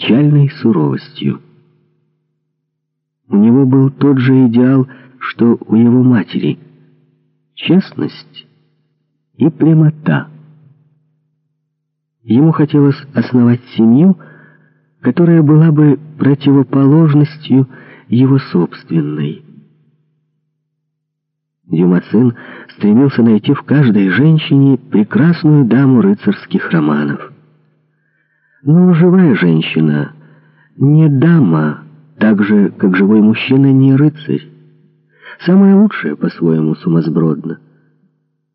печальной суровостью. У него был тот же идеал, что у его матери — честность и прямота. Ему хотелось основать семью, которая была бы противоположностью его собственной. Дюма сын стремился найти в каждой женщине прекрасную даму рыцарских романов. Но живая женщина не дама, так же, как живой мужчина не рыцарь. Самое лучшее по-своему сумасбродно.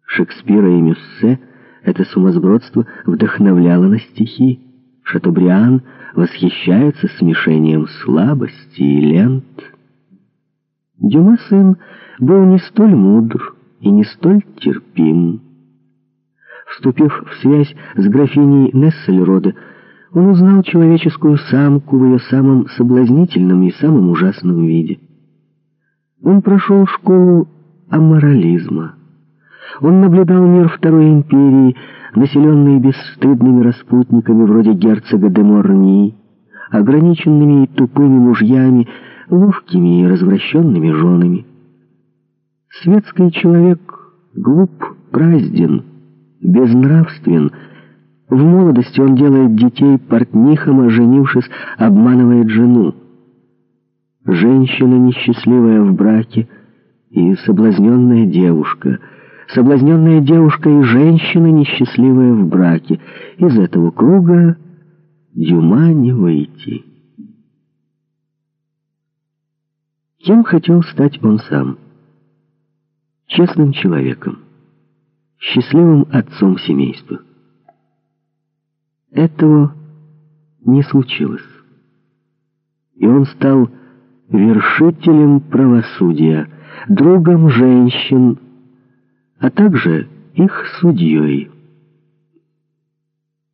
Шекспира и Мюссе это сумасбродство вдохновляло на стихи. Шатобриан восхищается смешением слабости и лент. Дюма сын был не столь мудр и не столь терпим. Вступив в связь с графиней Нессельроде, он узнал человеческую самку в ее самом соблазнительном и самом ужасном виде. Он прошел школу аморализма. Он наблюдал мир Второй империи, населенный бесстыдными распутниками вроде герцога де Морни, ограниченными и тупыми мужьями, ловкими и развращенными женами. Светский человек глуп, празден, безнравствен. В молодости он делает детей портнихом, а женившись, обманывает жену. Женщина, несчастливая в браке, и соблазненная девушка. Соблазненная девушка и женщина, несчастливая в браке. Из этого круга Дюма не выйти. Кем хотел стать он сам? Честным человеком, счастливым отцом семейства. Этого не случилось. И он стал вершителем правосудия, другом женщин, а также их судьей.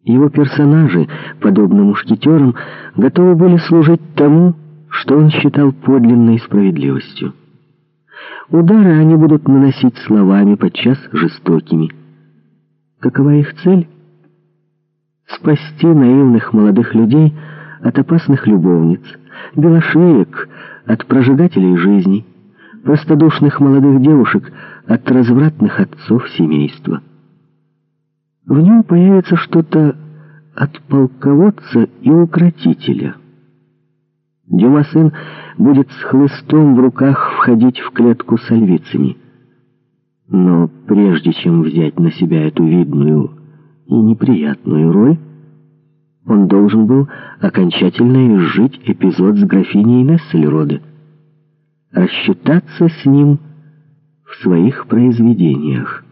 Его персонажи, подобно мушкетерам, готовы были служить тому, что он считал подлинной справедливостью. Удары они будут наносить словами, подчас жестокими. Какова их цель? Спасти наивных молодых людей от опасных любовниц, белошвеек от прожигателей жизни, простодушных молодых девушек от развратных отцов семейства. В нем появится что-то от полководца и укротителя. Дюма сын будет с хлыстом в руках входить в клетку с альвицами. Но прежде чем взять на себя эту видную и неприятную роль, он должен был окончательно изжить эпизод с графиней Нессельроде, рассчитаться с ним в своих произведениях.